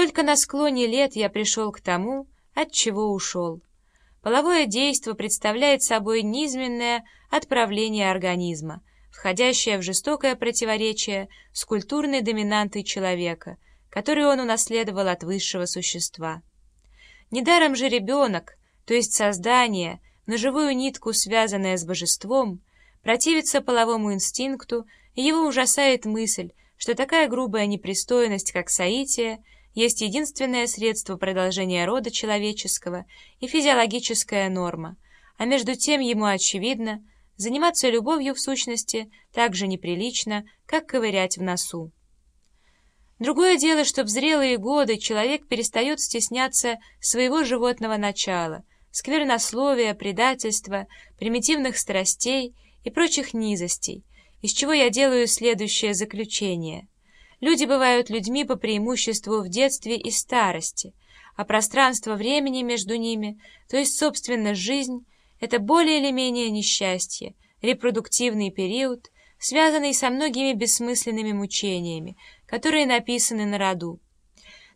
Только на склоне лет я пришел к тому, от чего ушел. Половое действо представляет собой низменное отправление организма, входящее в жестокое противоречие с культурной доминантой человека, которую он унаследовал от высшего существа. Недаром же ребенок, то есть создание, на живую нитку связанное с божеством, противится половому инстинкту, и его ужасает мысль, что такая грубая непристойность, как соитие, есть единственное средство продолжения рода человеческого и физиологическая норма, а между тем ему очевидно, заниматься любовью в сущности так же неприлично, как ковырять в носу. Другое дело, что в зрелые годы человек перестает стесняться своего животного начала, сквернословия, предательства, примитивных страстей и прочих низостей, из чего я делаю следующее заключение. Люди бывают людьми по преимуществу в детстве и старости, а пространство времени между ними, то есть, собственно, жизнь, это более или менее несчастье, репродуктивный период, связанный со многими бессмысленными мучениями, которые написаны на роду.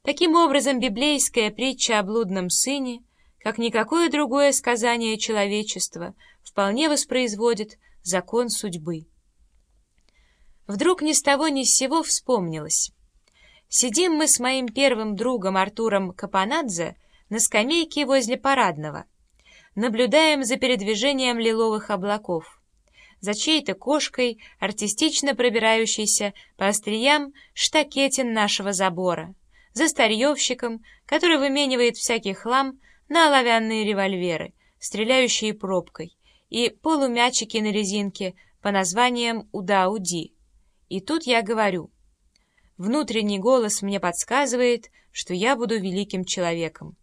Таким образом, библейская притча о блудном сыне, как никакое другое сказание человечества, вполне воспроизводит закон судьбы. Вдруг ни с того ни с сего вспомнилось. Сидим мы с моим первым другом Артуром Капанадзе на скамейке возле парадного. Наблюдаем за передвижением лиловых облаков. За чьей-то кошкой, артистично пробирающейся по остриям штакетин нашего забора. За старьевщиком, который выменивает всякий хлам на оловянные револьверы, стреляющие пробкой, и полумячики на резинке по названиям «Уда-Уди». И тут я говорю. Внутренний голос мне подсказывает, что я буду великим человеком.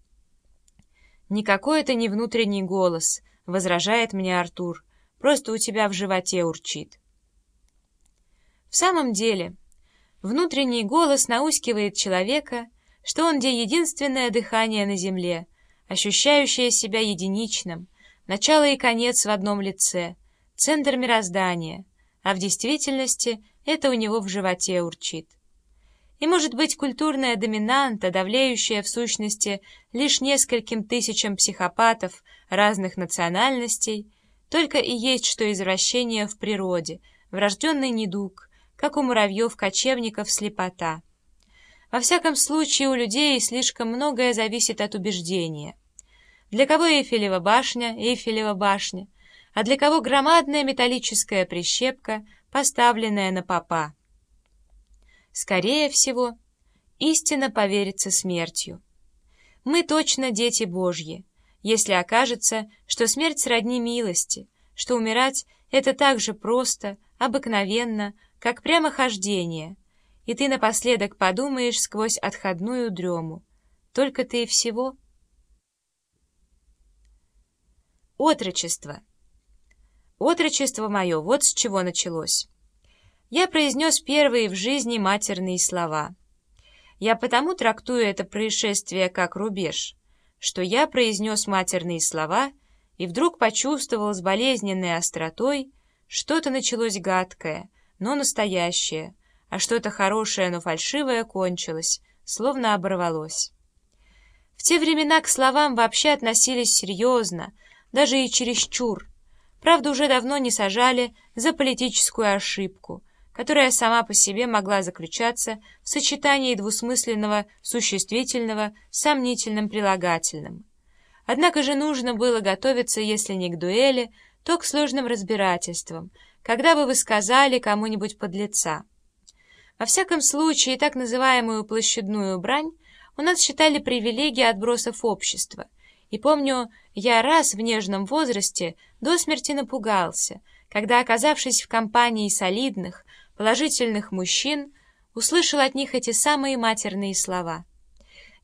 «Никакой это не внутренний голос», — возражает мне Артур. «Просто у тебя в животе урчит». В самом деле, внутренний голос наускивает человека, что он где единственное дыхание на земле, ощущающее себя единичным, начало и конец в одном лице, центр мироздания, а в действительности это у него в животе урчит. И, может быть, культурная доминанта, давлеющая в сущности лишь нескольким тысячам психопатов разных национальностей, только и есть что извращение в природе, врожденный недуг, как у муравьев-кочевников слепота. Во всяком случае, у людей слишком многое зависит от убеждения. Для кого Эйфелева башня, Эйфелева башня, а для кого громадная металлическая прищепка — поставленная на попа. Скорее всего, истина поверится смертью. Мы точно дети Божьи, если окажется, что смерть сродни милости, что умирать — это так же просто, обыкновенно, как прямохождение, и ты напоследок подумаешь сквозь отходную дрему. Только ты и всего. Отрочество — Отрочество мое вот с чего началось. Я произнес первые в жизни матерные слова. Я потому трактую это происшествие как рубеж, что я произнес матерные слова и вдруг почувствовал с болезненной остротой, что-то началось гадкое, но настоящее, а что-то хорошее, но фальшивое кончилось, словно оборвалось. В те времена к словам вообще относились серьезно, даже и чересчур, Правда, уже давно не сажали за политическую ошибку, которая сама по себе могла заключаться в сочетании двусмысленного существительного с сомнительным прилагательным. Однако же нужно было готовиться, если не к дуэли, то к сложным разбирательствам, когда бы вы сказали кому-нибудь подлеца. Во всяком случае, так называемую площадную брань у нас считали привилегией отбросов общества — и помню, я раз в нежном возрасте до смерти напугался, когда, оказавшись в компании солидных, положительных мужчин, услышал от них эти самые матерные слова.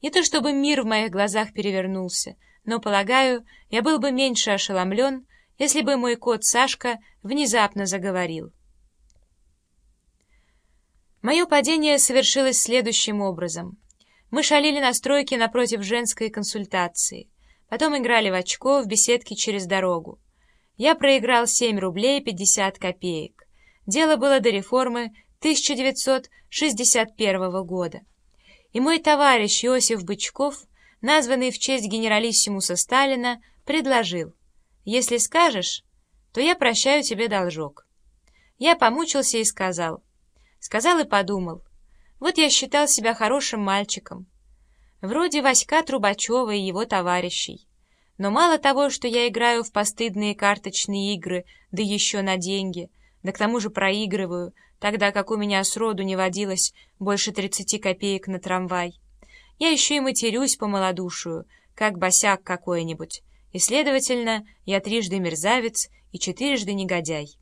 Не то чтобы мир в моих глазах перевернулся, но, полагаю, я был бы меньше ошеломлен, если бы мой кот Сашка внезапно заговорил. Мое падение совершилось следующим образом. Мы шалили на стройке напротив женской консультации — Потом играли в очко в беседке через дорогу. Я проиграл 7 рублей 50 копеек. Дело было до реформы 1961 года. И мой товарищ Иосиф Бычков, названный в честь генералиссимуса Сталина, предложил, «Если скажешь, то я прощаю тебе должок». Я помучился и сказал. Сказал и подумал. Вот я считал себя хорошим мальчиком. Вроде Васька Трубачева и его товарищей. Но мало того, что я играю в постыдные карточные игры, да еще на деньги, да к тому же проигрываю, тогда как у меня сроду не водилось больше тридцати копеек на трамвай. Я еще и матерюсь по малодушию, как босяк какой-нибудь, и, следовательно, я трижды мерзавец и четырежды негодяй.